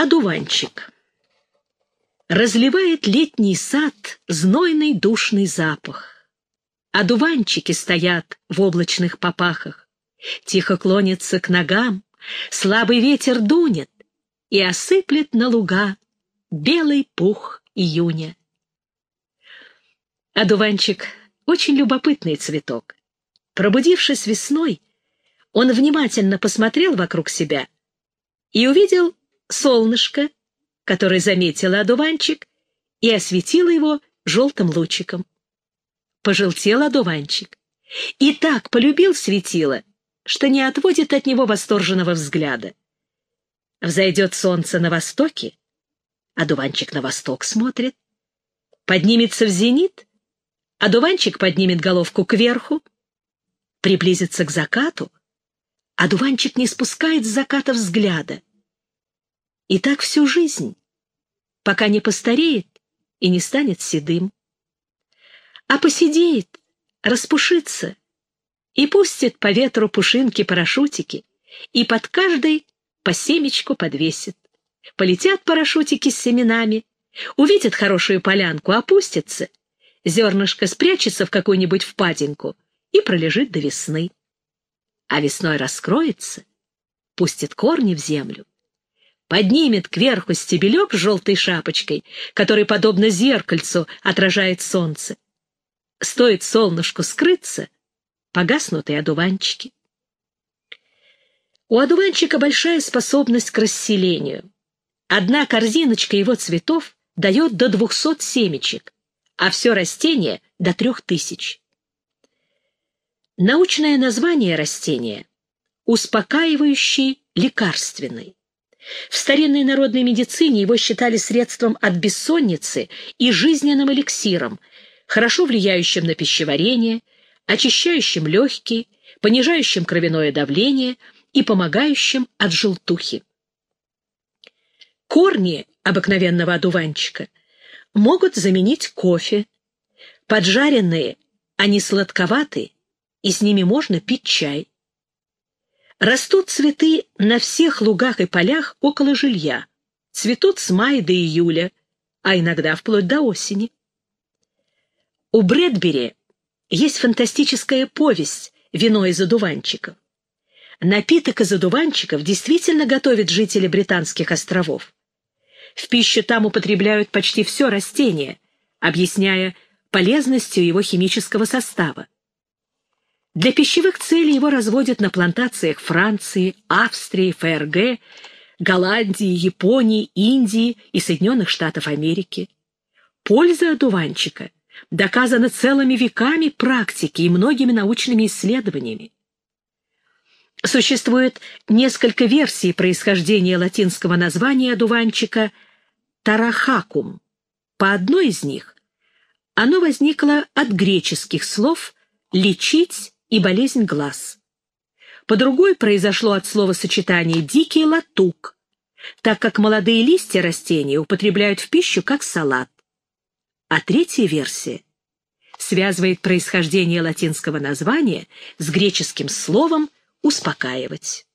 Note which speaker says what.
Speaker 1: Одуванчик. Разливает летний сад знойный душный запах. Одуванчики стоят в облачных попахах. Тихо клонится к ногам, слабый ветер дунет и осыплет на луга белый пух июня. Одуванчик — очень любопытный цветок. Пробудившись весной, он внимательно посмотрел вокруг себя и увидел солнышко, которое заметило одуванчик и осветило его желтым лучиком. Пожелтел одуванчик и так полюбил светило, что не отводит от него восторженного взгляда. Взойдет солнце на востоке, одуванчик на восток смотрит, поднимется в зенит, одуванчик поднимет головку кверху, приблизится к закату, одуванчик не спускает с заката взгляда, и так всю жизнь, пока не постареет и не станет седым. А посидеет, распушится и пустит по ветру пушинки-парашютики, и под каждой по семечку подвесит. Полетят парашютики с семенами, увидят хорошую полянку, опустятся, зернышко спрячется в какую-нибудь впадинку и пролежит до весны. А весной раскроется, пустит корни в землю, поднимет кверху стебелек с желтой шапочкой, который, подобно зеркальцу, отражает солнце. Стоит солнышку скрыться, погаснут и одуванчики. У одуванчика большая способность к расселению. Одна корзиночка его цветов дает до двухсот семечек, а все растение — до трех тысяч. Научное название растения — успокаивающий лекарственный. В старинной народной медицине его считали средством от бессонницы и жизненным эликсиром, хорошо влияющим на пищеварение, очищающим легкие, понижающим кровяное давление и помогающим от желтухи. Корни обыкновенного одуванчика могут заменить кофе. Поджаренные они сладковаты, и с ними можно пить чай. Растут цветы на всех лугах и полях около жилья. Цветут с мая до июля, а иногда вплоть до осени. У Брэдбери есть фантастическая повесть «Вино из одуванчиков». Напиток из одуванчиков действительно готовят жители Британских островов. В пищу там употребляют почти все растение, объясняя полезностью его химического состава. Для пищевых целей его разводят на плантациях Франции, Австрии, ФРГ, Голландии, Японии, Индии и Соединенных Штатов Америки. Польза одуванчика доказана целыми веками практики и многими научными исследованиями. Существует несколько версий происхождения латинского названия одуванчика «тарахакум». По одной из них оно возникло от греческих слов «лечить» и болезнь глаз. По другой произошло от слова сочетания «дикий латук», так как молодые листья растения употребляют в пищу как салат. А третья версия связывает происхождение латинского названия с греческим словом «успокаивать».